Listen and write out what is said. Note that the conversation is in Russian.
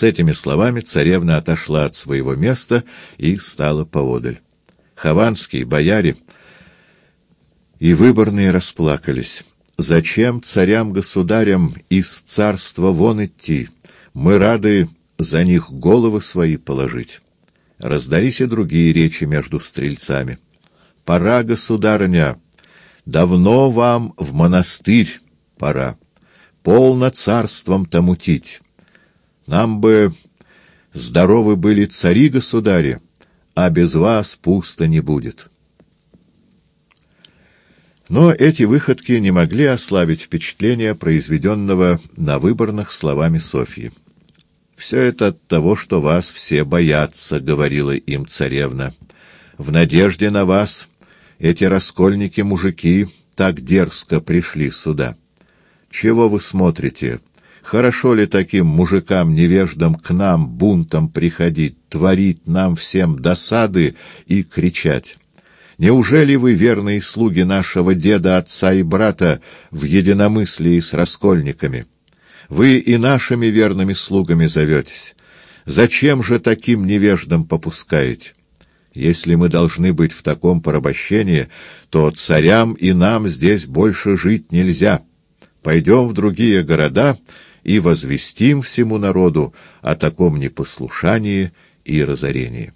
С этими словами царевна отошла от своего места и стала поодаль. Хованские, бояре и выборные расплакались. «Зачем царям-государям из царства вон идти? Мы рады за них головы свои положить». Раздались и другие речи между стрельцами. «Пора, государыня, давно вам в монастырь пора, полно царством-то мутить. Нам бы здоровы были цари-государи, а без вас пусто не будет». Но эти выходки не могли ослабить впечатление, произведенного на выборных словами Софьи. «Все это от того, что вас все боятся», — говорила им царевна. «В надежде на вас эти раскольники-мужики так дерзко пришли сюда. Чего вы смотрите? Хорошо ли таким мужикам-невеждам к нам бунтом приходить, творить нам всем досады и кричать?» Неужели вы, верные слуги нашего деда, отца и брата, в единомыслии с раскольниками? Вы и нашими верными слугами зоветесь. Зачем же таким невеждам попускаете? Если мы должны быть в таком порабощении, то царям и нам здесь больше жить нельзя. Пойдем в другие города и возвестим всему народу о таком непослушании и разорении.